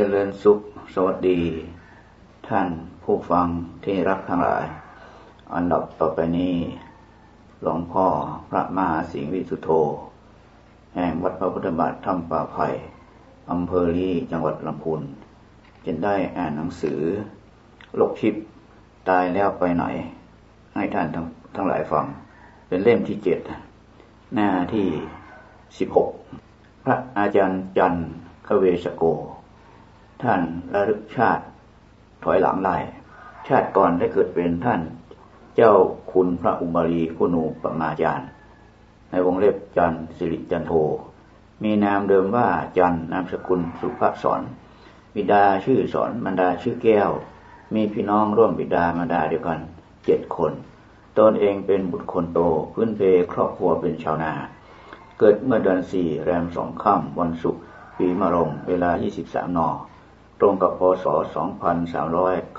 เจริญสุขสวัสดี ท่านผู้ฟังที่รักทั้งหลาย อันดับต่อไปนี้ หลวงพ่อพระมหาสิงห์วิสุโธ แห่งวัดพระพุทธบาทถ้ำป่าไผ่อำเภอลีจังหวัดลำพูนจะได้อ่านหนังสือโลกชิปตายแล้วไปไหน ให้ท่านทั้งทั้งหลายฟัง เป็นเล่มที่เจ็ดหน้าที่สิบหกพระอาจารย์จันทร์คเวชโก ท่านระลึกชาติถอยหลังได้ ชาติก่อนได้เกิดเป็นท่าน เจ้าคุณพระอุมารีคุณูปมาจารย์ ในวงเล็บจันสิริจันโท มีนามเดิมว่าจันนามสกุลสุภสอนบิดาชื่อสอนบรรดาชื่อแก้ว มีพี่น้องร่วมบิดามารดาเดียวกันเจ็ดคน ตนเองเป็นบุตรคนโตพื้นเพครอบครัวเป็นชาวนา เกิดเมื่อเดือนสี่แรมสองค่ำวันศุกร์ปีมะรง เวลา 23น ตรงกับพศ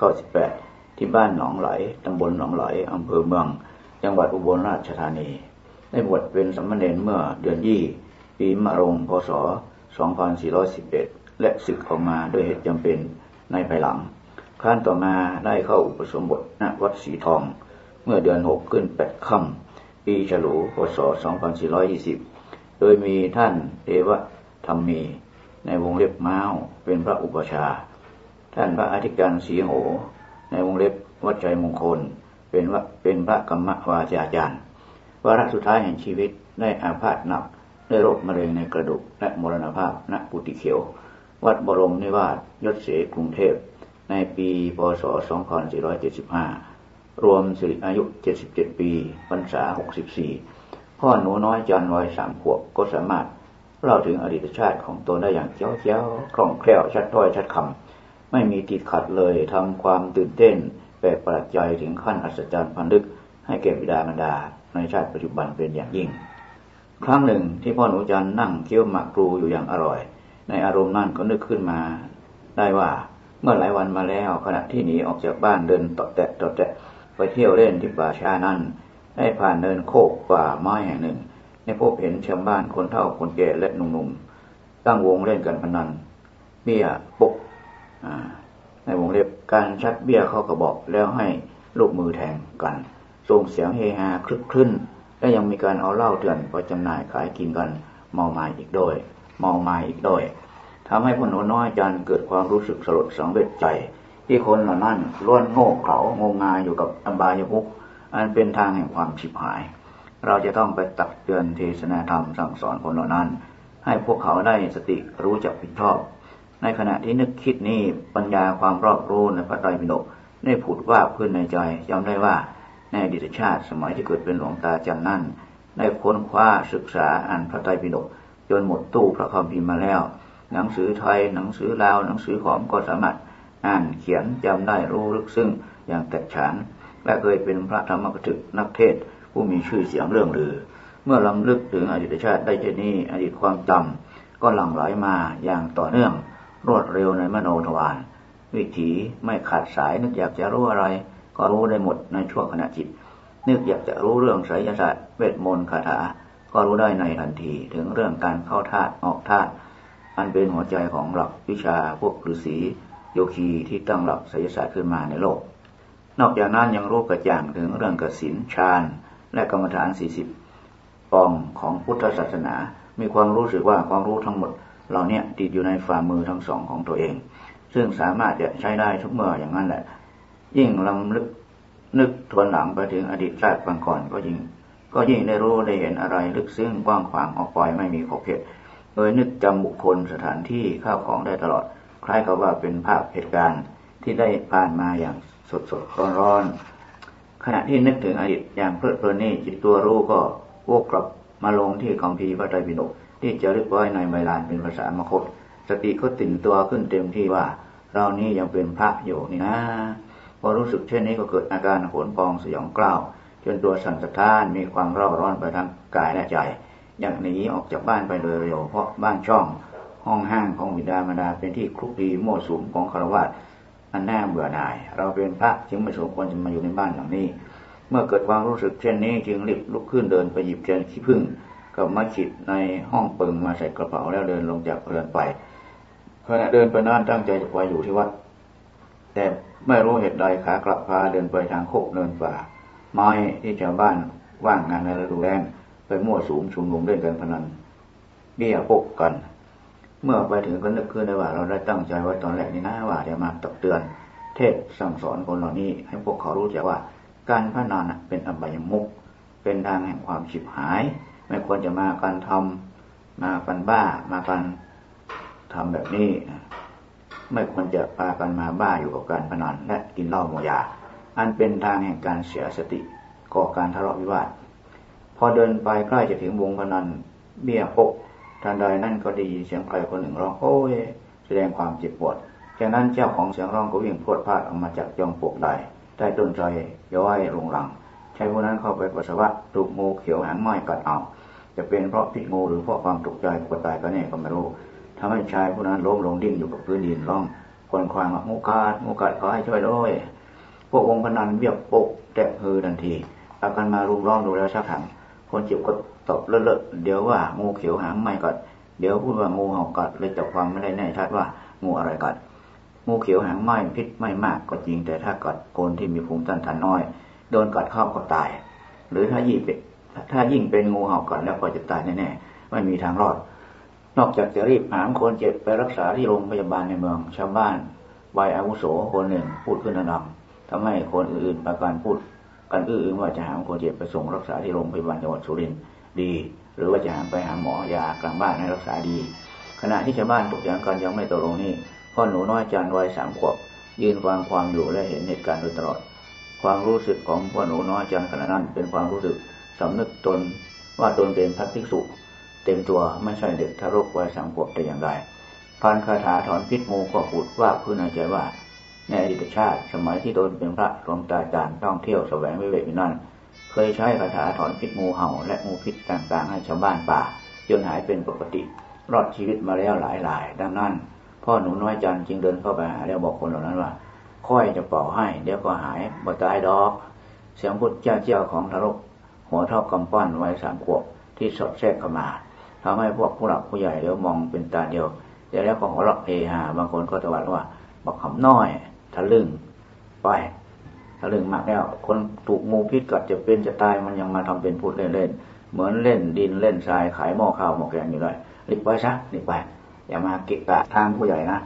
2398 ที่บ้านหนองไหล ตำบลหนองไหล อำเภอเมือง จังหวัดอุบลราชธานี ได้บวชเป็นสมณเณรเมื่อเดือนยี่ปีมะรง พศ 2411 และศึกออกมาด้วยเหตุจำเป็นในภายหลัง ครั้นต่อมาได้เข้าอุปสมบทณวัดสีทอง เมื่อเดือนหกขึ้นแปดค่ำปีฉลู พศ 2420 โดยมีท่านเทวธรรมี ในวงเล็บม้าวเป็นพระอุปชา ท่านพระอธิการสีโห ในวงเล็บวัดใจมงคล เป็นว่าเป็นพระกรรมวาจาจารย์วาระสุดท้ายแห่งชีวิตได้อาพาธหนักด้วยโรคมะเร็งในกระดูกและมรณภาพณปุติเขียว วัดบรมนิวาสยศเสกรุงเทพ ในปีพศ 2475 รวมสิริอายุ 77 ปีพรรษา 64 พ่อหนูน้อยจันวัยสามขวบก็สามารถ เล่าถึงอดีตชาติของตนได้อย่างเจ้าเจ้าคล่องแคล่วชัดถ้อยชัดคำไม่มีติดขัดเลยทำความตื่นเต้นแปลกประหลาดใจถึงขั้นอัศจรรย์พันลึก ให้แก่บิดามารดา ในชาติปัจจุบันเป็นอย่างยิ่ง ครั้งหนึ่งที่พ่อหนูจันนั่งเคี้ยวหมากพลูอยู่อย่างอร่อย ในอารมณ์นั่นก็นึกขึ้นมา ได้ว่าเมื่อหลายวันมาแล้วขณะที่หนีออกจากบ้านเดินต่อแตะต่อแตะไปเที่ยวเล่นที่ป่าช้านั้นได้ผ่านเดินโคกป่าไม้แห่งหนึ่ง ในพบเห็นชาวบ้านคนเฒ่าคนแก่และหนุ่มๆตั้งวงเล่นกันพนันเบี้ยปกในวงเล็บการชักเบี้ยเข้ากระบอกแล้วให้ลูกมือแทงกันส่งเสียงเฮฮาคลึกคลื้นและยังมีการเอาเหล้าเถื่อนไปจำหน่ายขายกินกันเมาไม้อีกด้วยเมาไม้อีกด้วยทำให้พนน้อยจันเกิดความรู้สึกสลดสังเวชใจ ที่คนเหล่านั้นล้วนโง่เขางงงายอยู่กับอบายมุกอันเป็นทางแห่งความฉิบหาย เราจะต้องไปตักเตือนเทศนาธรรมสั่งสอนคนเหล่านั้น ให้พวกเขาได้สติรู้จักผิดชอบ ในขณะที่นึกคิดนี้ปัญญาความรอบรู้ในพระไตรปิฎกได้ผุดว่าขึ้นในใจจำได้ว่าในอดีตชาติสมัยที่เกิดเป็นหลวงตาจันนั่นได้ค้นคว้าศึกษาอ่านพระไตรปิฎกจนหมดตู้พระคัมภีร์มาแล้ว หนังสือไทยหนังสือลาวหนังสือขอมก็สามารถอ่านเขียนจำได้รู้ลึกซึ้งอย่างแตกฉานและเคยเป็นพระธรรมกถึกนักเทศ ผู้มีชื่อเสียงเรื่องลือ เมื่อลำลึกถึงอดีตชาติได้เช่นนี้อดีตความจำก็หลั่งไหลมาอย่างต่อเนื่องรวดเร็วในมโนทวารวิถีไม่ขาดสายนึกอยากจะรู้อะไร ก็รู้ได้หมดในช่วงขณะจิต นึกอยากจะรู้เรื่องไสยศาสตร์เวทมนต์คาถา ก็รู้ได้ในทันทีถึงเรื่องการเข้าธาตุออกธาตุอันเป็นหัวใจของหลักวิชาพวกฤาษีโยคีที่ตั้งหลักไสยศาสตร์ขึ้นมาในโลก นอกจากนั้นยังรู้กระจ่างถึงเรื่องกสินฌาน และกรรมฐานสี่สิบปองของพุทธศาสนา มีความรู้สึกว่าความรู้ทั้งหมดเหล่านี้ติดอยู่ในฝ่ามือทั้งสองของตัวเอง ซึ่งสามารถจะใช้ได้ทุกเมื่ออย่างนั้นแหละ ยิ่งลำลึกนึกทวนหลังไปถึงอดีตชาติบางก่อนก็ยิ่ง ก็ยิ่งได้รู้ได้เห็นอะไรลึกซึ้งกว้างขวางออกไปไม่มีขอบเขตโดยนึกจำบุคคลสถานที่ข้าวของได้ตลอด คล้ายกับว่าเป็นภาพเหตุการณ์ที่ได้ผ่านมาอย่างสดสดร้อนร้อน ขณะที่นึกถึงอดีตอย่างเพลิดเพลินนี่จิตตัวรู้ก็วกกลับมาลงที่คำพีพระไตรปิฎกที่จะรึกไว้ในไมลานเป็นภาษามคต สติก็ตื่นตัวขึ้นเต็มที่ว่า เรานี้ยังเป็นพระอยู่นี่นะพอรู้สึกเช่นนี้ก็เกิดอาการโหนปองสยองกล้าว จนตัวสั่นสะท้านมีความร้อนร้อนไปทั้งกายและใจ อยากหนีออกจากบ้านไปโดยเร็วเพราะบ้านช่องห้องห้างของบิดามารดาเป็นที่คลุกคลีมั่วสุมของคารวะ อันน่าเบื่อหน่าย เราเป็นพระจึงไม่สมควรจะมาอยู่ในบ้านหลังนี้ เมื่อเกิดความรู้สึกเช่นนี้จึงรีบลุกขึ้นเดินไปหยิบเทียนขี้ผึ้งกับมัดฉิดในห้องเปิงมาใส่กระเป๋าแล้วเดินลงจากเรือนไปขณะเดินไปนั่นตั้งใจจะไปอยู่ที่วัด แต่ไม่รู้เหตุใดขากลับพาเดินไปทางโคกเนินป่า ไม้ที่ชาวบ้านว่างงานในฤดูแล้งไปมั่วสูงชุมนุมเล่นกันพนันเบี้ยปกกัน เมื่อไปถึงก็นึกขึ้นได้ว่าเราได้ตั้งใจไว้ตอนแรกนี่นะว่าจะมาตักเตือน เทศสั่งสอนคนเหล่านี้ ให้พวกเขารู้จักว่า การพนันเป็นอบายมุกเป็นทางแห่งความฉิบหาย ไม่ควรจะมาการทำมากันบ้ามากันทำแบบนี้ไม่ควรจะพากันมาบ้าอยู่กับการพนันและกินเหล้าโมยา อันเป็นทางแห่งการเสียสติก่อการทะเลาะวิวาท พอเดินไปใกล้จะถึงวงพนันเบี้ยปก ทันใดนั่นก็ดีเสียงใครคนหนึ่งร้องโอ้ยแสดงความเจ็บปวดจากนั้นเจ้าของเสียงร้องก็วิ่งพรวดพลาดออกมาจากจอมปลวกใดใต้ต้นใจย้อยลงหลังชายผู้นั้นเข้าไปปัสสาวะถูกงูเขียวหางไม้กัดเอาจะเป็นเพราะพิษงูหรือเพราะความตกใจกลัวตายก็แน่ก็ไม่รู้ทำให้ชายผู้นั้นล้มลงดิ้นอยู่กับพื้นดินร้องควนควางงูกัดงูกัดขอให้ช่วยด้วยพวกวงพนันเบี้ยปกแตะฮือทันทีอาการมารุมร้องดูแล้วชักถังคนเจ็บก็ บเลอะๆเดี๋ยวว่างูเขียวหางไหม่กัดเดี๋ยวพูดว่างูเห่ากัดเลยจับความไม่ได้แน่ชัดว่างูอะไรกัดงูเขียวหางไหม้พิษไม่มากก็จริงแต่ถ้ากัดคนที่มีภูมิต้านทานน้อย โดนกัดเข้าก็ตาย หรือถ้ายิ่งเป็นถ้ายิ่งเป็นงูเห่ากัดแล้วก็จะตายแน่ๆไม่มีทางรอด นอกจากจะรีบหามคนเจ็บไปรักษาที่โรงพยาบาลในเมืองชาวบ้านวัยอาวุโสคนหนึ่งพูดขึ้นนำทำให้คนอื่นๆประการพูดกันอื้อว่าจะหามคนเจ็บไปส่งรักษาที่โรงพยาบาลจังหวัดสุรินทร์ ดี หรือว่าจะหามไปหาหมอยากลางบ้านให้รักษาดี ขณะที่ชาวบ้านตกอย่างกันยังไม่ตกลงนี่พ่อหนูน้อยจันวัยสามขวบยืนฟังความอยู่และเห็นเหตุการณ์โดยตลอด ความรู้สึกของพ่อหนูน้อยจันขณะนั้นเป็นความรู้สึกสำนึกตนว่าตนเป็นพระภิกษุ เต็มตัวไม่ใช่เด็กทารกวัยสามขวบแต่อย่างใดพันคาถาถอนพิษงูก็พูดว่าพื้นในใจว่าในอดีตชาติ สมัยที่ตนเป็นพระหลวงตาจารย์ท่องเที่ยวแสวงวิเวกนั่น เคยใช้คาถาถอนพิษงูเห่า และงูพิษต่างๆ ให้ชาวบ้านป่า จนหายเป็นปกติ รอดชีวิตมาแล้วหลายๆ ดังนั้น พ่อหนูน้อยจันจึงเดินเข้าไปหาแล้วบอกคนเหล่านั้นว่า ค่อยจะเป่าให้ เดี๋ยวก็หายบ่ตายดอก เสียงพุทธเจ้าเจ้าของทารก หัวเท่ากำปั้นไว้สามขวบที่สอดแทรกเข้ามาทำให้พวกผู้หลักผู้ใหญ่เดี๋ยวมองเป็นตาเดียวเดี๋ยวแล้วก็หัวเราะเฮฮาบางคนก็ตะวัดว่าบอกคำน้อยทะลึ่งไป ทะลึ่งมากแล้ว คนถูกงูพิษกัดจะเป็นจะตายมันยังมาทำเป็นพูดเล่นๆเหมือนเล่นดินเล่นทรายขายหม้อข้าวหม้อแกงอยู่เลยรีบไปซะรีบไป อย่ามาเกะกะทางผู้ใหญ่นะ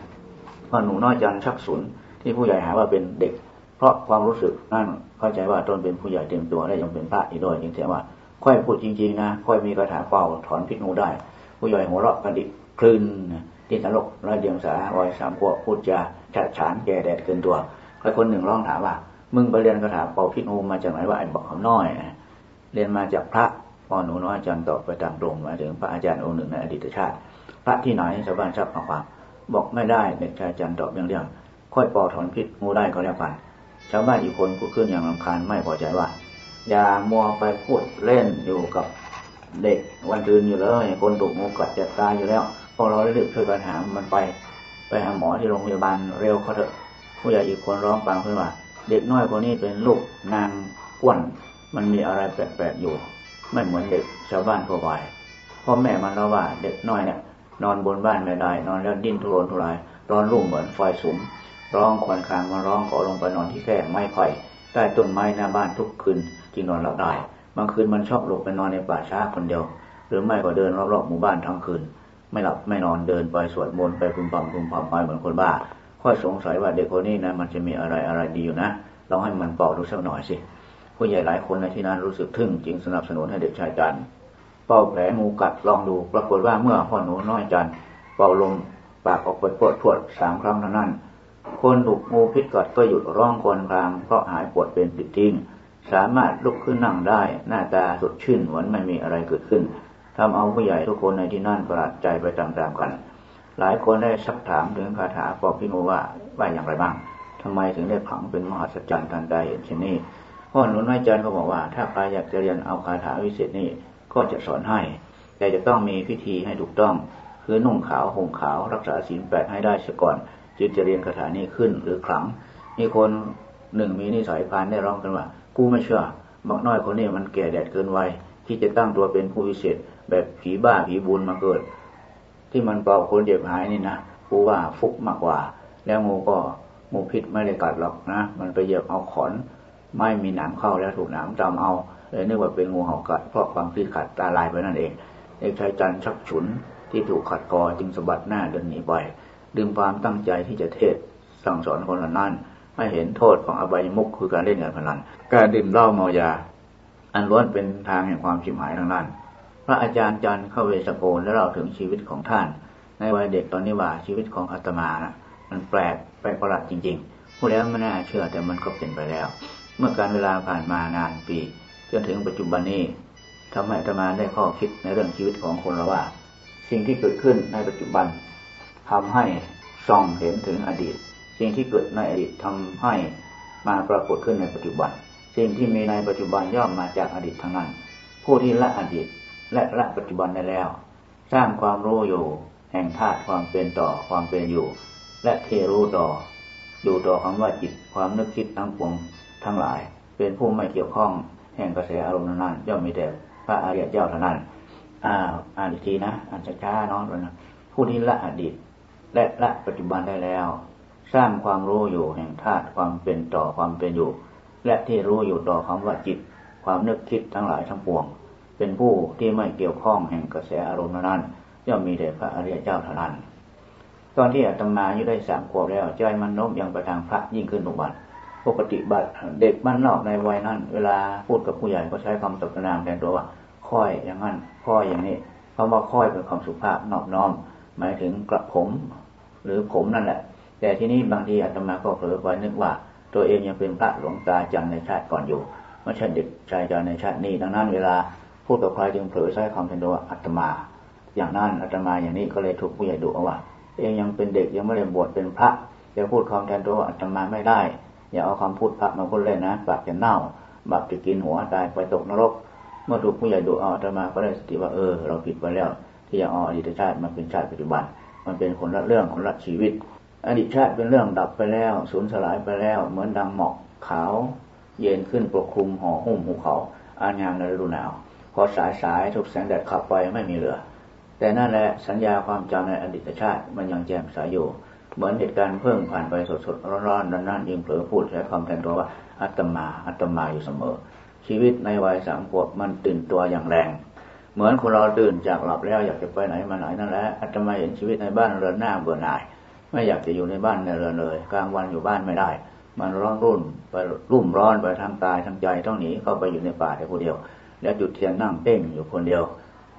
เพราะหนูน้อยจันชักสุนที่ผู้ใหญ่หาว่าเป็นเด็ก เพราะความรู้สึกนั่นเข้าใจว่าตนเป็นผู้ใหญ่เต็มตัวและยังเป็นพระอีกด้วยจึงเสียว่าค่อยพูดจริงๆนะค่อยมีกระถาเป่าถอนพิษงูได้ ผู้ใหญ่หัวเราะกันดิคลื่นที่ตลกร้อยเดียงสาวัยสามขวบพูดจาฉาฉานแก่แดดเกินตัวใครคนหนึ่งร้องถามว่า มึงไปเรียนคาถาเป่าพิษงูมาจากไหนว่าไอ้บอกเขาน้อยเรียนมาจากพระพอหนูน้อยอาจารย์ตอบไปตามตรงมาถึงพระอาจารย์องค์หนึ่งในอดีตชาติ พระที่ไหนชาวบ้านทราบความบอกไม่ได้เด็กชายอาจารย์ตอบเรื่องค่อยปอถอนพิษงูได้ก็แล้วกันชาวบ้านอีกคนพูดขึ้นอย่างรำคาญไม่พอใจว่า อย่ามัวไปพูดเล่นอยู่กับเด็กวันตื่นอยู่เลยคนถูกงูกัดจะตายอยู่แล้วพวกเราได้รีบช่วยกันหามันไป ไปหาหมอที่โรงพยาบาลเร็วเขาเถอะผู้ใหญ่อีกคนร้องฟังขึ้นว่า เด็กน้อยคนนี้เป็นลูกนางก้วนมันมีอะไรแปลกๆอยู่ ไม่เหมือนเด็กชาวบ้านทั่วไปพ่อแม่มันเล่าว่าเด็กน้อยเนี่ยนอนบนบ้านไม่ได้ นอนแล้วดิ้นทุรนทุรายร้อนรุ่มเหมือนไฟสุม ร้องควันคางมาร้องขอลงไปนอนที่แค่ไม้ไผ่ใต้ต้นไม้หน้าบ้านทุกคืนจึงนอนหลับได้บางคืนมันชอบหลบไปนอนในป่าช้าคนเดียว หรือไม่ก็เดินรอบๆหมู่บ้านทั้งคืน ไม่หลับไม่นอนเดินไปสวดมนต์ไปพึมพำพึมพำไปเหมือนคนบ้า ค่อยสงสัยว่าเด็กคนนี้นะมันจะมีอะไรอะไรดีอยู่นะลองให้มันเป่าดูสักหน่อยสิผู้ใหญ่หลายคนในที่นั้นรู้สึกทึ่งจึงสนับสนุนให้เด็กชายจันเป่าแผลงูกัดลองดูปรากฏว่าเมื่อพ่อหนูน้อยจันเป่าลมปากออกไปปวดปวดสามครั้งเท่านั้น คนถูกงูพิษกัดก็หยุดร้องควนครางเพราะหายปวดเป็นปิดทิ้งสามารถลุกขึ้นนั่งได้ หน้าตาสดชื่นเหมือนไม่มีอะไรเกิดขึ้นทำเอาผู้ใหญ่ทุกคนในที่นั่นประหลาดใจไปตามๆกัน หลายคนได้สักถามถึงคาถาบอกพี่งูว่าว่าอย่างไรบ้างทำไมถึงได้ผังเป็นมหัศจรรย์ทันใดเห็นเช่นนี้พ่อหนุนไม้จันก็บอกว่า ถ้าใครอยากจะเรียนเอาคาถาวิเศษนี้ก็จะสอนให้ แต่จะต้องมีพิธีให้ถูกต้อง คือนุ่งขาวห่มขาวรักษาศีลแปดให้ได้เสียก่อน จึงจะเรียนคาถานี้ขึ้นหรือครั้งมีคนหนึ่งมีนิสัยพานได้ร้องกันว่า กูไม่เชื่อบอกน้อยคนนี้มันแก่แดดเกินวัยที่จะตั้งตัวเป็นผู้วิเศษ แบบผีบ้าผีบุญมาเกิด ที่มันเป่าคนเจ็บหายนี่นะกูว่าฟุกมากกว่า แล้วงูก็งูพิษไม่ได้กัดหรอกนะ มันไปเหยียบเอาขอน ไม่มีหนามเข้าแล้วถูกหนามจำเอาเลยนึกว่าเป็นงูเห่ากัดเพราะความคิดขัดตาลายไปนั่นเองเอกชายจันชักฉุนที่ถูกขัดคอจึงสะบัดหน้าเดินหนีไปดึงความตั้งใจที่จะเทศสั่งสอนคนละนั่นไม่เห็นโทษของอบายมุกคือการเล่นการพนันการดื่มเหล้าเมายา อันล้วนเป็นทางแห่งความชิมหายทั้งนั้น พระอาจารย์จันเข้าเวสโกนและเล่าถึงชีวิตของท่าน ในวัยเด็กตอนนี้ว่าชีวิตของอาตมานะมันแปลกแปลกประหลาดจริงๆพูดแล้วไม่น่าเชื่อแต่มันก็เป็นไปแล้ว เมื่อการเวลาผ่านมานานปีจนถึงปัจจุบันนี้ทำให้อาตมาได้ข้อคิดในเรื่องชีวิตของคนเราว่า สิ่งที่เกิดขึ้นในปัจจุบันทำให้ส่องเห็นถึงอดีต สิ่งที่เกิดในอดีตทำให้มาปรากฏขึ้นในปัจจุบัน สิ่งที่มีในปัจจุบันย่อมมาจากอดีตทั้งนั้น ผู้ที่ละอดีต และละปัจจุบันได้แล้ว สร้างความรู้อยู่ แห่งธาตุความเป็นต่อความเป็นอยู่ และเทรู้ต่อ อยู่ต่อคำว่าจิตความนึกคิดทั้งปวงทั้งหลาย เป็นผู้ไม่เกี่ยวข้องแห่งกระแสอารมณ์นั้นย่อมมีแต่พระอริยเจ้าเท่านั้นอ่าอ่านอีกทีนะอ่านช้าๆน้องเลยนะผู้ที่ละอดีต และละปัจจุบันได้แล้ว สร้างความรู้อยู่แห่งธาตุความเป็นต่อความเป็นอยู่ และที่รู้อยู่ต่อคำว่าจิต ความนึกคิดทั้งหลายทั้งปวง เป็นผู้ที่ไม่เกี่ยวข้องแห่งกระแสอารมณ์นั้นย่อมมีแต่พระอริยเจ้าเท่านั้นตอนที่อาตมาอายุได้สามขวบแล้วใจมันโน้มยังไปทางพระยิ่งขึ้นทุกวันปกติบัตเด็กบ้านนอกในวัยนั้น เวลาพูดกับผู้ใหญ่ก็ใช้คำสรรพนามแทนตัวว่าค่อยอย่างนั้นค่อยอย่างนี้เพราะว่าค่อยเป็นความสุภาพนอบน้อม หมายถึงกระผม หรือผมนั่นแหละ แต่ที่นี้บางทีอาตมาก็เผลอไปนึกว่า ตัวเองยังเป็นพระหลวงตาจันในชาติก่อนอยู่ไม่ใช่เด็กชายจันในชาตินี้ดังนั้นเวลา พูดกับใครจึงเผลอใช้คำแทนตัวอาตมา อย่างนั้นอาตมาอย่างนี้ก็เลยถูกผู้ใหญ่ดุว่า เองยังเป็นเด็กยังไม่ได้บวชเป็นพระจะพูดคำแทนตัวอาตมาไม่ได้ อย่าเอาคำพูดพระมาพูดเล่นนะปากจะเน่าบาปจะกินหัวตายไปตกนรก เมื่อถูกผู้ใหญ่ดูเอาธรรมาก็ได้สติว่าเออ เราผิดไปแล้ว ที่จะเอาอดีตชาติมาเป็นชาติปัจจุบัน มันเป็นคนละเรื่องคนละชีวิต อดีตชาติเป็นเรื่องดับไปแล้วสูญสลายไปแล้ว เหมือนดังหมอกขาว เย็นขึ้นปกคลุมห่อหุ้มภูเขาอานยางในฤดูหนาว พอสายสายถูกแสงแดดขับไปไม่มีเหลือ แต่นั่นแหละสัญญาความจำในอดีตชาติมันยังแจ่มใสยอยู่ เหมือนเหตุการณ์เพิ่งผ่านไปสดๆร้อนๆนั่นๆยิ่งเผลอพูดใช้คำแทนตัวว่าอัตมาอัตมาอยู่เสมอ ชีวิตในวัยสามขวบมันตื่นตัวอย่างแรง เหมือนคนเราตื่นจากหลับแล้วอยากจะไปไหนมาไหนนั่นแหละอัตมาเห็นชีวิตในบ้านเรือนหน้าเบื่อหน่าย ไม่อยากจะอยู่ในบ้านในเรือนเลย กลางวันอยู่บ้านไม่ได้มันร้อนรุ่นไปรุ่มร้อนไปทางกายทางใจต้องหนีเข้าไปอยู่ในป่าแต่คนเดียว แล้วจุดเทียนนั่งเพ่งอยู่คนเดียว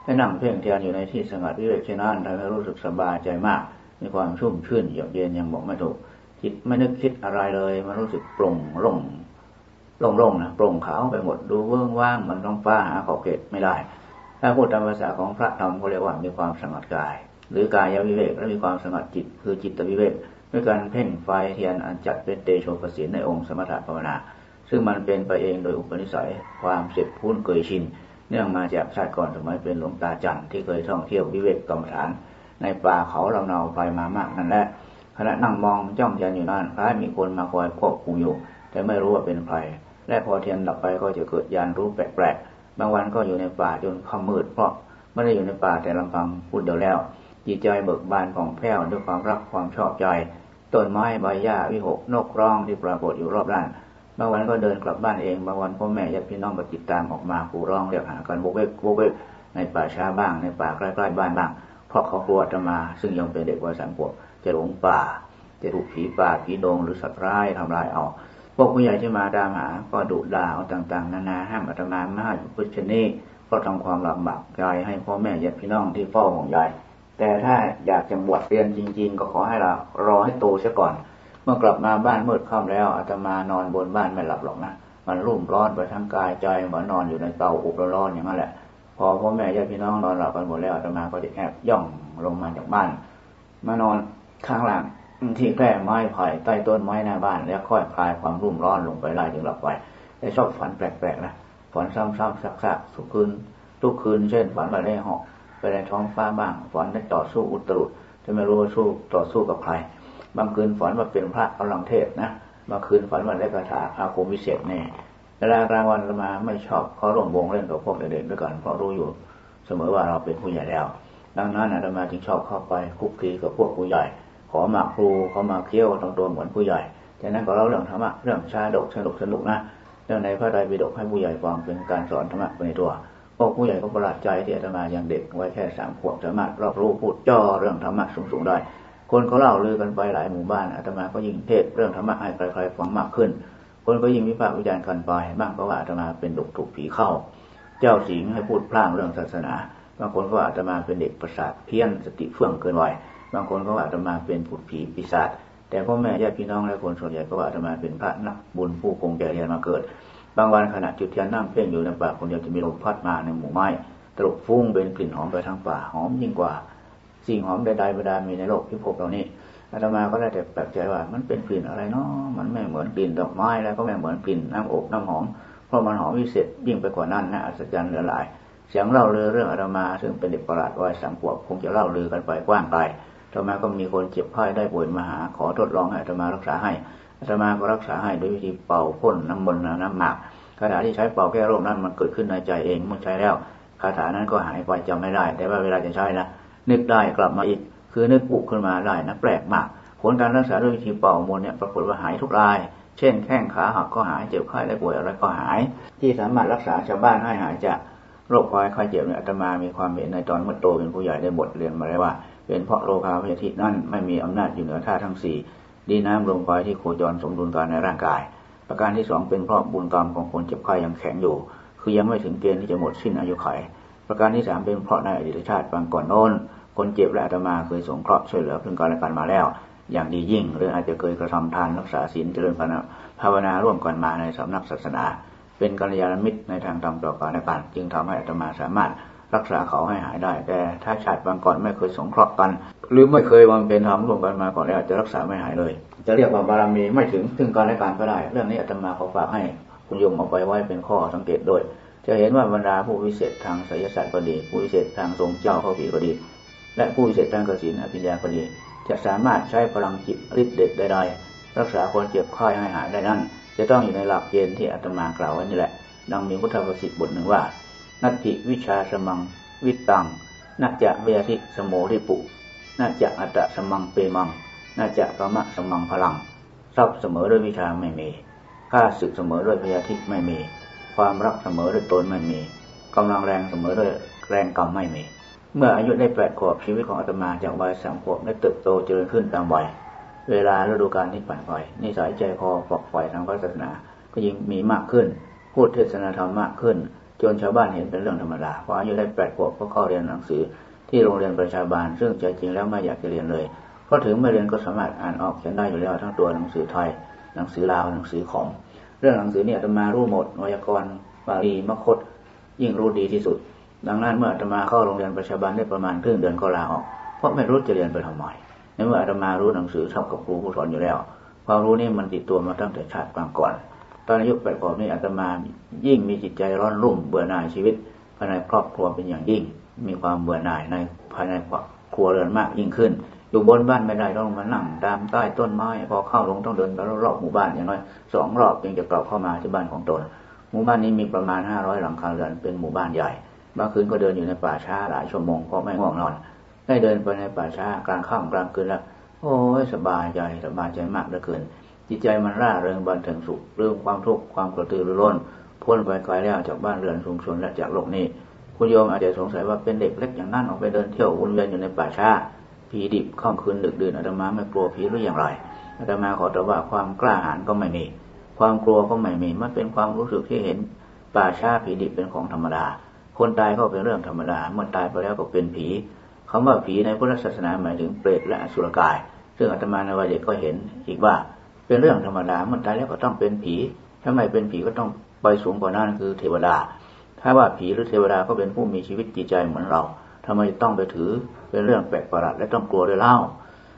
ให้นั่งเพ่งเทียนอยู่ในที่สงัดวิเวกเช่นนั้นทำให้รู้สึกสบายใจมาก มีความชุ่มชื่นเยือกเย็นยังบอกไม่ถูกคิดไม่นึกคิดอะไรเลย มันรู้สึกโปร่งโล่งโล่งๆนะโปร่งขาวไปหมดดูเบื้องว่างมันต้องฟ้าหาขอบเขตไม่ได้ ถ้าพูดตามภาษาของพระธรรมเขาเรียกว่ามีความสงบกาย หรือกายวิเวกและมีความสงบจิต คือจิตวิเวกด้วยการเพ่งไฟเทียนอันจัดเป็นเตโชปสินในองค์สมถะภาวนา ซึ่งมันเป็นไปเองโดยอุปนิสัยความเสร็จพูนเกยชิน เนื่องมาจากชาติก่อนสมัยเป็นหลวงตาจันที่เคยท่องเที่ยววิเวกกรรมฐาน ในป่าเขาลำเนาไฟมามากนั่นแหละขณะนั่งมองจ้องเทียนอยู่นั่นคล้ายมีคนมาคอยควบคุมอยู่ แต่ไม่รู้ว่าเป็นใคร และพอเทียนดับไปก็จะเกิดยานรู้แปลกๆบางวันก็อยู่ในป่าจนค่ำมืดเพราะไม่ได้อยู่ในป่าแต่ลำพังพูดเดียวแล้วจิตใจเบิกบานของแผ้วด้วยความรักความชอบใจต้นไม้ใบหญ้าวิหกนกร้องที่ปรากฏอยู่รอบด้าน บางวันก็เดินกลับบ้านเอง บางวันพ่อแม่ญาติพี่น้องก็ติดตามออกมากูร้องเรียกหากันโบกเวกโบกเวกในป่าช้าบ้าง ในป่าใกล้ๆบ้านบ้างราะเขากลัวจะมา ซึ่งยังเป็นเด็กวัยสามขวบจะหลงป่า จะถูกผีป่าผีโดงหรือสัตว์ร้ายทำลายเอา พวกผู้ใหญ่ที่มาดามหา ก็ดุด่าเอาต่างๆ นานาห้ามอาตมาไม่ให้พุทธนี่ก็ทำความลำบากใจให้พ่อแม่ญาติพี่น้องที่เฝ้าห่วงใยแต่ถ้าอยากจะบวชเรียนจริง ๆ ก็ขอให้เรารอให้โตเสียก่อน เมื่อกลับมาบ้านมืดค่ำแล้วอาตมานอนบนบ้านไม่หลับหรอกนะมันรุ่มร้อนไปทั้งกายใจเหมือนนอนอยู่ในเตาอบร้อนอย่างนั้นแหละ พอพ่อแม่ญาติพี่น้องนอนหลับกันหมดแล้วอาตมาก็จะแอบย่องลงมาจากบ้าน มานอนข้างล่างที่แคร่ไม้ไผ่ใต้ต้นไม้หน้าบ้าน แล้วค่อยคลายความรุ่มร้อนลงไปไล่ถึงหลับไปแต่ชอบฝันแปลกๆนะฝันซ้ำๆซักๆทุกคืนทุกคืนเช่นฝันไปได้หอกไปในท้องฟ้าบ้างฝันได้ต่อสู้อุตรุจะไม่รู้ว่าสู้ต่อสู้กับใคร บางคืนฝันว่าเป็นพระกำลังเทศนะบางคืนฝันว่าได้คาถาอาคมวิเศษแน่เวลากลางวันมาไม่ชอบเขาร่วมวงเล่นกับพวกเด็กๆด้วยกันเพราะรู้อยู่ เสมอว่าเราเป็นผู้ใหญ่แล้ว ดังนั้นอาตมาจึงชอบเข้าไปคุกคีกับพวกผู้ใหญ่คอมาครูเขอมาเคี้ยวตรงตัวเหมือนผู้ใหญ่จากนั้นก็เล่าเรื่องธรรมะเรื่องชาดกสนุกสนุกนะเรื่องในพระไตรปิฎกให้ผู้ใหญ่ฟังเป็นการสอนธรรมะไปในตัวพวกผู้ใหญ่ก็ประหลาดใจที่อาตมายังเด็กไว้แค่สามขวบสามารถรอบรู้พูดจ่อเรื่องธรรมะสูงๆได้ คนเขาเล่าลือกันไปหลายหมู่บ้านอาตมาก็ยิ่งเทศเรื่องธรรมะให้ใครๆฟังมากขึ้น คนก็ยิ่งวิพากษ์วิจารณ์กันไปบ้างก็ว่าอาตมาเป็นดุถูกผีเข้า เจ้าสิงให้พูดพล่างเรื่องศาสนาบางคนก็อาตมาเป็นเด็กประสาทเพี้ยนสติเฟื่องเกินวัยบางคนก็ว่าอาตมาเป็นผุดผีปีศาจแต่พ่อแม่ญาติพี่น้องและคนส่วนใหญ่ก็ว่าอาตมาเป็นพระนักบุญผู้คงแก่เรียนมาเกิด บางวันขณะจุดเทียนนั่งเพ่งอยู่ในป่าคนเดียวจะมีลมพัดมาในหมู่ไม้ตลบฟุ้งเป็นกลิ่นหอมไปทั้งป่าหอมยิ่งกว่า สิ่งหอมใดๆบดามีในโลกที่พบเรานี้อาตมาก็ได้แต่แปลกใจว่า มันเป็นกลิ่นอะไรเนาะมันไม่เหมือนกลิ่นดอกไม้แล้วก็ไม่เหมือนกลิ่นน้ำอบน้ำหอมเพราะมันหอมวิเศษยิ่งไปกว่านั้นนะอัศจรรย์เหลือหลาย เสียงเล่าลือเรื่องอาตมา ซึ่งเป็นเด็กประหลาดวัยสามขวบคงจะเล่าลือกันไปกว้างไกลต่อมาก็มีคนเจ็บไข้ได้ป่วยมาหาขอทดลองให้อาตมารักษาให้อาตมาก็รักษาให้โดยวิธีเป่าพ่นน้ำมนต์น้ำหมากคาถาที่ใช้เป่าแก้โรคนั้นมันเกิดขึ้นในใจเองเมื่อใช้แล้วคาถานั้นก็หายไปจำไม่ได้ แต่ว่าเวลาจะใช้นะ นึกได้กลับมาอีก คือนึกปุกขึ้นมาได้นะแปลกมากผลการรักษาด้วยวิธีเป่ามนเนี่ยปรากฏว่าหายทุกราย เช่นแข้งขาหักก็หายเจ็บไข้ได้ป่วยอะไรก็หาย ที่สามารถรักษาชาวบ้านให้หายจากโรคควายไข้เจ็บเนี่ยอาตมามีความเห็นในตอนเมื่อโตเป็นผู้ใหญ่ได้บทเรียนมาแล้วว่า เป็นเพราะโลคาพยาธินั่นไม่มีอำนาจอยู่เหนือธาตุทั้งสี่ดีน้ำลมไฟที่โคจรสมดุลกันในร่างกาย ประการที่สองเป็นเพราะบุญกรรมของคนเจ็บไข้ยังแข็งอยู่ คือยังไม่ถึงเกณฑ์ที่จะหมดสิ้นอายุไข ประการที่สามเป็นเพราะในอดีตชาติบางก่อนโน้น คนเจ็บและอาตมาเคยสงเคราะห์ช่วยเหลือเพื่อนกันและกันมาแล้ว อย่างดียิ่ง หรืออาจจะเคยกระทำทานรักษาศีลเจริญภาวนาร่วมกันมาในสำนักศาสนา เป็นกัลยาณมิตรในทางธรรมต่อกันและกันจึงทำให้อาตมาสามารถรักษาเขาให้หายได้ แต่ถ้าชาติบางก่อนไม่เคยสงเคราะห์กัน หรือไม่เคยบำเพ็ญธรรมร่วมกันมาก่อนแล้วจะรักษาไม่หายเลย จะเรียกว่าบารมีไม่ถึงถึงกันและกันก็ได้ เรื่องนี้อาตมาขอฝากให้คุณโยมเอาไปไว้เป็นข้อสังเกตด้วย จะเห็นว่าบรรดาผู้วิเศษทางไสยศาสตร์ก็ดี ผู้วิเศษทางทรงเจ้าเข้าผีก็ดี และผู้วิเศษทางกสินอภิญญาก็ดีจะสามารถใช้พลังจิตฤทธิ์เด็ดใดๆรักษาคนเจ็บไข้ให้หายได้นั่นจะต้องอยู่ในหลักเกณฑ์ที่อาตมากล่าวไว้นี่แหละ ดังมีพุทธประสิทธิ์บทหนึ่งว่า นัตติวิชาสมัง วิตังนัจจะเวทิสมโมริปุนัจจะอัตสมังเปมังนัจจะกรรมะสมังพลังทรัพย์เสมอด้วยวิชาไม่มีข้าศึกเสมอด้วยพยาธิไม่มี ความรักเสมอด้วยตนไม่มีกำลังแรงเสมอด้วยแรงกรรมไม่มี เมื่ออายุได้แปดขวบชีวิตของอาตมาจากวัยสามขวบได้เติบโตเจริญขึ้นตามวัยเวลาฤดูกาลที่ผ่านไปนิสัยใจคอฝักใฝ่ทางพระศาสนา ก็ยิ่งมีมากขึ้น พูดเทศนาธรรมมากขึ้น จนชาวบ้านเห็นเป็นเรื่องธรรมดาพออายุได้แปดขวบก็เข้าเรียนหนังสือ ที่โรงเรียนประชาบาล ซึ่งใจจริงแล้วไม่อยากจะเรียนเลยเพราะถึงไม่เรียนก็สามารถอ่านออกเขียนได้อยู่แล้วทั้งตัวหนังสือไทย หนังสือลาวหนังสือของ เรื่องหนังสือเนี่ยอาตมารู้หมดวยากรณ์บาลีมคต ยิ่งรู้ดีที่สุด ดังนั้นเมื่ออาตมาเข้าโรงเรียนประชาบาลได้ประมาณครึ่งเดือนก็ลาออก เพราะไม่รู้จะเรียนไปทำไมในเมื่ออาตมารู้หนังสือเท่ากับครูผู้สอนอยู่แล้ว ความรู้นี่มันติดตัวมาตั้งแต่ชาติปางก่อน ตอนอายุแปดขวบนี่อาตมายิ่งมีจิตใจร้อนรุ่มเบื่อหน่ายชีวิตภายในครอบครัวเป็นอย่างยิ่ง มีความเบื่อหน่ายในภายในครัวเรือนมากยิ่งขึ้น อยู่บนบ้านไม่ได้ต้องมานั่งตามใต้ต้นไม้พอเข้าลงต้องเดินไปรอบหมู่บ้านอย่างน้อยสองรอบจึงจะกลับเข้ามาที่บ้านของตน หมู่บ้านนี้มีประมาณห้าร้อยหลังคาเรือนเป็นหมู่บ้านใหญ่ บางคืนก็เดินอยู่ในป่าช้าหลายชั่วโมงเพราะไม่ง่วงนอน ได้เดินไปในป่าช้ากลางค่ำกลางคืนแล้ว โอ้ยสบายใจสบายใจมากเหลือเกิน จิตใจมันร่าเริงบันเทิงสุขเรื่องความทุกข์ความกระตือรือร้นพ้นไปไกลแล้วจากบ้านเรือนชุมชนและจากโลกนี้คุณโยมอาจจะสงสัยว่าเป็นเด็กเล็กอย่างนั้นออกไปเดินเที่ยววนเวียนอยู่ในป่าช้าผีดิบค่ำคืนดึกดื่นอาตมาไม่กลัวผีหรืออย่างไรอาตมาขอแต่ว่าความกล้าหาญก็ไม่มี ความกลัวก็ไม่มีมันเป็นความรู้สึกที่เห็นป่าช้าผีดิบเป็นของธรรมดา คนตายก็เป็นเรื่องธรรมดา เมื่อตายไปแล้วก็เป็นผีคำว่าผีในพุทธศาสนาหมายถึงเปรตและอสุรกาย ซึ่งอาตมาในวัยเด็กก็เห็นอีกว่าเป็นเรื่องธรรมดาเมื่อตายแล้วก็ต้องเป็นผี ถ้าไม่เป็นผีก็ต้องไปสูงกว่านั้นคือเทวดา ถ้าว่าผีหรือเทวดาก็เป็นผู้มีชีวิตจิตใจเหมือนเราทำไมต้องไปถือเป็นเรื่องแปลกประหลาดและต้องกลัวด้วยเล่า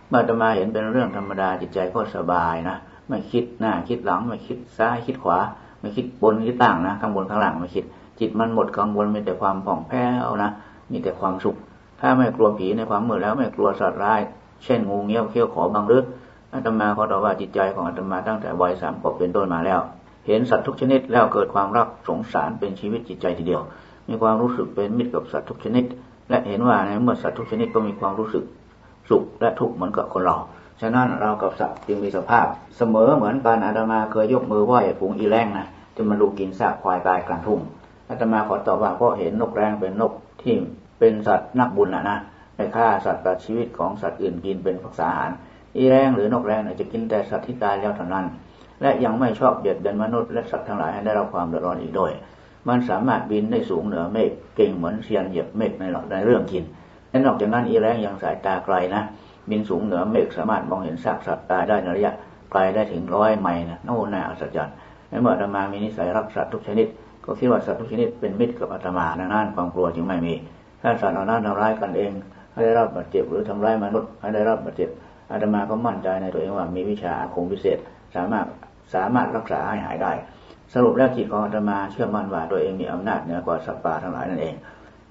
เมื่อาตมาเห็นเป็นเรื่องธรรมดาจิตใจก็สบายนะ ไม่คิดหน้าคิดหลัง ไม่คิดซ้ายคิดขวา ไม่คิดบนคิดต่างนะข้างบนข้างหล่างไม่คิด จิตมันหมดกังวลมีแต่ความผ่องแผ้วนะมีแต่ความสุข ถ้าไม่กลัวผีในความมืดแล้วไม่กลัวสัตว์ร้าย เช่นงูเงี้ยวเขี้ยวขอบางรึกอาตมาขอตอบว่าจิตใจของอาตมาตั้งแต่วัยสามขวบเป็นต้นมาแล้ว เห็นสัตว์ทุกชนิดแล้วเกิดความรักสงสารเป็นชีวิตจิตใจทีเดียว มีความรู้สึกเป็นมิตรกับสัตว์ทุกชนิด และเห็นว่าในเมื่อสัตว์ทุกชนิดก็มีความรู้สึกสุขและทุกข์เหมือนกับคนเรา ฉะนั้นเรากับสัตว์จึงมีสภาพ เสมอเหมือนกันอาตมาเคยยกมือไหว้ฝูงอีแรงนะจนมันลูกกินซากควายตายกลางทุ่ง อาตมาขอตอบว่าเพราะเห็นนกแรงเป็นนกที่เป็นสัตว์นักบุญนะนะไปฆ่าสัตว์ตัดชีวิตของสัตว์อื่นกินเป็นพักษาอาหารอีแรงหรือนกแรงเนี่ยจะกินแต่สัตว์ที่ตายแล้วเท่านั้น และยังไม่ชอบเบียดเบียนมนุษย์และสัตว์ทั้งหลายให้ได้รับความเดือดร้อนอีกด้วย มันสามารถบินได้สูงเหนือเมฆเก่งเหมือนเซียนเหยียบเมฆในในเรื่องกินและนอกจากนั้นอีแรงยังสายตาไกลนะบินสูงเหนือเมฆสามารถมองเห็นซากสัตว์ตายได้ในระยะไกลได้ถึงร้อยไมล์นะโน่น่าอัศจรรย์ในเมื่ออาตมามีนิสัยรักสัตว์ทุกชนิด ก็คิดว่าสัตว์ทุกชนิดเป็นมิตรกับอาตมาดังนั้นความกลัวจึงไม่มีถ้าสัตว์เหล่านั้นทำร้ายกันเองให้ได้รับบาดเจ็บหรือทำร้ายมนุษย์ให้ได้รับบาดเจ็บอาตมาก็มั่นใจในตัวเองว่ามีวิชาอาคมพิเศษ สามารถสามารถรักษาให้หายได้ สรุปแล้วจิตของอาตมาเชื่อมั่นว่าตัวเองมีอำนาจเหนือกว่าสัตว์ป่าทั้งหลายนั่นเอง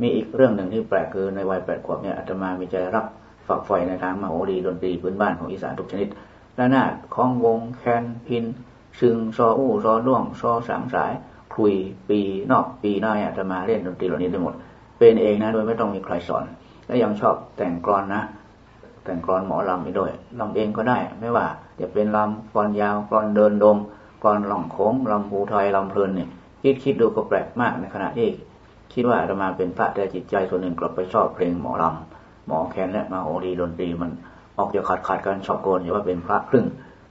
มีอีกเรื่องหนึ่งที่แปลกคือในวัยแปดขวบเนี่ยอาตมามีใจรักฝักใฝ่ในทางมโหรีดนตรีพื้นบ้านของอีสานทุกชนิดระนาดคองวงแคนพิน ซึงซออู้ซอด้วงซอสามสาย คุยปีนอกปีน้อยอาตมาเล่นดนตรีเหล่านี้ได้หมด เป็นเองนะโดยไม่ต้องมีใครสอน และยังชอบแต่งกรอนนะ แต่งกรอนหมอลำอีกด้วยลำเองก็ได้ ไม่ว่า จะเป็นลำกรอนยาวกรอนเดินดงกรอนหล่องโค้งลำภูไทยลำเพลินเนี่ยคิดคิดดูก็แปลกมากในขณะที่คิดว่าอาตมาเป็นพระแต่จิตใจส่วนหนึ่งกลับไปชอบเพลงหมอลำหมอแคนและมาโอรีดนตรีมันออกจะขาดขาดกันชอบโกนอย่าว่าเป็นพระครึ่ง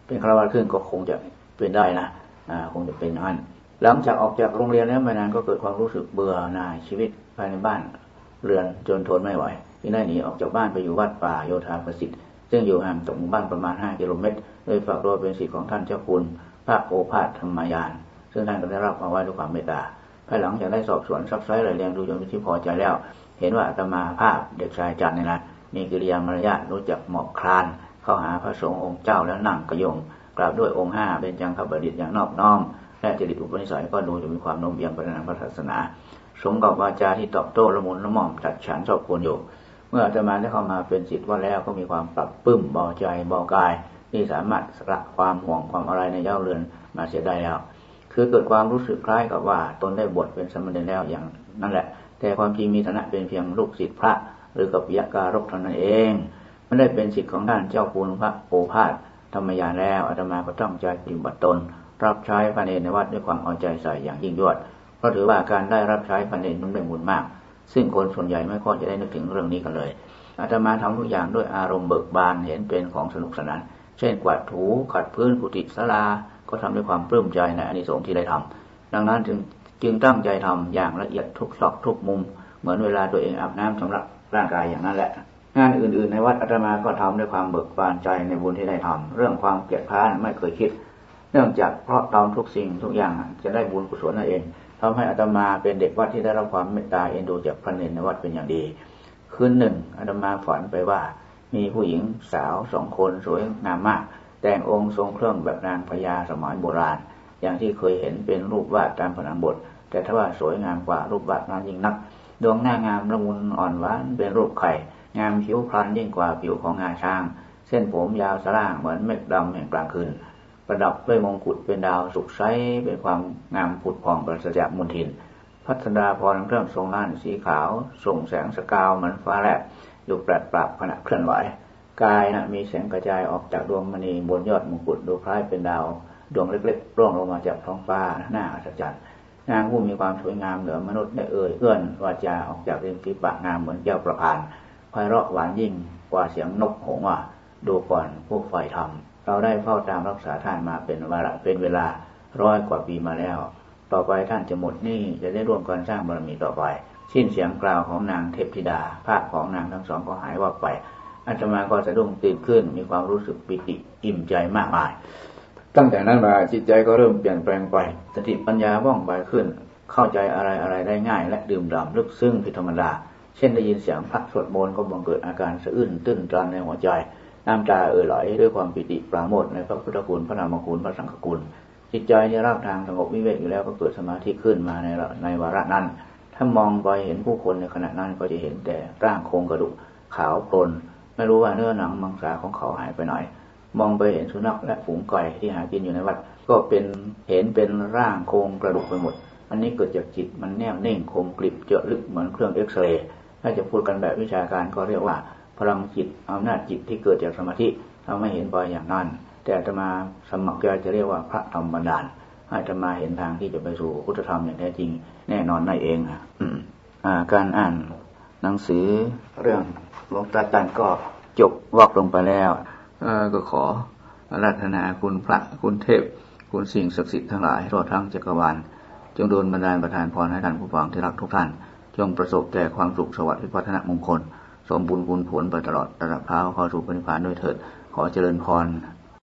เป็นฆราวาสครึ่งก็คงจะเป็นได้นะอ่าคงจะเป็นนั้น หลังจากออกจากโรงเรียนแล้วไม่นานก็เกิดความรู้สึกเบื่อหน่ายชีวิตภายในบ้านเรือนจนทนไม่ไหวที่ได้หนีออกจากบ้านไปอยู่วัดป่าโยธาประสิทธิ์ซึ่งอยู่ห่างจากหมู่บ้านประมาณ 5 กิโลเมตรโดยฝากตัวเป็นศิษย์ของท่านเจ้าคุณพระโอภาสธรรมยาน ซึ่งท่านก็ได้รับมาไว้ด้วยความเมตตาภายหลังจากได้สอบสวนซักไซ้รายเรียงดูจนเป็นที่พอใจแล้ว เห็นว่าอาตมาภาพเด็กชายจันนี่นะมีกิริยามารยาทรู้จักเหมอบคลาน เข้าหาพระสงฆ์องค์เจ้าแล้วนั่งกระยงกราบด้วยองค์ห้าเป็นจังคบดิษอย่างนอบน้อม และจริตอุปนิสัยก็ดูจะมีความโน้มเอียงไปในพระศาสนา สมกับวาจาที่ตอบโต้ละมุนละม่อมจัดฉันชอบควรอยู่ เมื่ออาตมาได้เข้ามาเป็นศิษย์ว่าแล้วก็มีความปรับปึ้มเบาใจเบากาย ที่สามารถสละความห่วงความอะไรในเย้าเรือนมาเสียได้แล้ว คือเกิดความรู้สึกคล้ายกับว่าตนได้บวชเป็นสมณเณรแล้วอย่างนั่นแหละ แต่ความจริงมีฐานะเป็นเพียงลูกศิษย์พระ หรือกับปิยการกเท่านั้นเองไม่ได้เป็นศิษย์ของท่านเจ้าคุณพระโอภาสธรรมยานแล้วอาตมาก็ต้องใจปฏิบัติตน รับใช้พระเนรในวัดด้วยความเอาใจใส่อย่างยิ่งยวด เพราะถือว่าการได้รับใช้พระเนรนั้นเป็นบุญมาก ซึ่งคนส่วนใหญ่ไม่ค่อยจะได้นึกถึงเรื่องนี้กันเลยอาตมาทำทุกอย่างด้วยอารมณ์เบิกบานเห็นเป็นของสนุกสนาน เช่นกวาดถูขัดพื้นกุฏิศาลา ก็ทำด้วยความปลื้มใจในอานิสงส์ที่ได้ทำดังนั้นจึงจึงตั้งใจทำอย่างละเอียดทุกซอกทุกมุม เหมือนเวลาตัวเองอาบน้ำสำหรับร่างกายอย่างนั้นแหละ งานอื่นๆ ในวัดอาตมาก็ทำด้วยความเบิกบานใจในบุญที่ได้ทำเรื่องความเกลียดค้านไม่เคยคิด เนื่องจากเพราะทำทุกสิ่งทุกอย่างจะได้บุญกุศลนั่นเองทำให้อาตมาเป็นเด็กวัดที่ได้รับความเมตตาเอ็นดูจากพระเนรในวัดเป็นอย่างดี คืนหนึ่งอาตมาฝันไปว่า มีผู้หญิงสาวสองคนสวยงามมาก แต่งองค์ทรงเครื่องแบบนางพญาสมัยโบราณ อย่างที่เคยเห็นเป็นรูปวาดตามผนังบท แต่ถ้าว่าสวยงามกว่ารูปวาดนั้นยิ่งนัก ดวงหน้างามละมุนอ่อนหวานเป็นรูปไข่ งามผิวพรรณยิ่งกว่าผิวของงาช้าง เส้นผมยาวสล่างเหมือนเม็ดดำแห่งกลางคืน ประดับด้วยมงกุฎเป็นดาวสุกใสเป็นความงามผุดผ่องประสจากมุนทิน พัฒนาพรเครื่องทรงน่านสีขาว ส่งแสงสกาวเหมือนฟ้าแลบอยู่แปดปรับขณะเคลื่อนไหว กายนะมีแสงกระจายออกจากดวงมณีบนยอดมงกุฎดูคล้ายเป็นดาวดวงเล็กๆร่วงลงมาจากท้องฟ้าหน้าอัศจรรย์นางผู้มีความสวยงามเหนือมนุษย์ได้เอ่ยเอื้อนวาจาออกจากริมฝีปากงามเหมือนแก้วประพานไพเราะหวานยิ่งกว่าเสียงนกหงว่าดูก่อนผู้ฝ่ายธรรม เราได้เฝ้าตามรักษาท่านมาเป็นวาระเป็นเวลาร้อยกว่าปีมาแล้ว ต่อไปท่านจะหมดหนี้จะได้ร่วมกันสร้างบารมีต่อไป สิ้นเสียงกล่าวของนางเทพธิดา ภาพของนางทั้งสองก็หายว่าไปอาตมาก็สะดุ้งตื่นขึ้น มีความรู้สึกปิติอิ่มใจมากมาย ตั้งแต่นั้นมาจิตใจก็เริ่มเปลี่ยนแปลงไปสติปัญญาว่องไวขึ้น เข้าใจอะไรอะไรได้ง่าย และดื่มด่ำลึกซึ้งผิดธรรมดา เช่นได้ยินเสียงพระสวดมนต์ก็บังเกิดอาการสะอื้นตื้นตันในหัวใจ น้ำตาเอ่อไหลด้วยความปิติปราโมทในพระพุทธคุณพระนามคุณพระสังฆคุณจิตใจในรากทางสงบวิเวกอยู่แล้วก็เกิดสมาธิขึ้นมาในในวาระนั้น ถ้ามองไปเห็นผู้คนในขณะนั้นก็จะเห็นแต่ร่างโครงกระดูกขาวโพลนไม่รู้ว่าเนื้อหนังมังสาของเขาหายไปไหนมองไปเห็นสุนัขและฝูงไก่ที่หากินอยู่ในวัด ก็เป็นเห็นเป็นร่างโครงกระดูกไปหมด อันนี้เกิดจากจิตมันแน่วนิ่งคมกริบเจาะลึกเหมือนเครื่องเอ็กซเรย์ถ้าจะพูดกันแบบวิชาการก็เรียกว่า พลังจิตอำนาจจิตที่เกิดจากสมาธิเราไม่เห็นไปอยอย่างนั้น แต่จะมาสมัครใจจะเรียกว่าพระธรรมบันดาลอาจจะมาเห็นทางที่จะไปสู่พุทธธรรมอย่างแท้จริง แน่นอนนั่นเองอ่าการอ่านหนังสือเรื่องหลวงตาตันก็จบวอกลงไปแล้วก็ขอราธนาคุณพระคุณเทพ คุณสิ่งศักดิ์สิทธิ์ทั้งหลายรอดทั้งจักรวาลจงโดนบันดาลประทานพรให้ท่านผู้ฟังที่รักทุกท่าน จงประสบแต่ความสุขสวัสดิ์พิพัฒนมงคล สมบูรณ์คุณผลไปตลอดระดับเท้าเข้าสู่ปณิพานด้วยเถิด ขอเจริญพร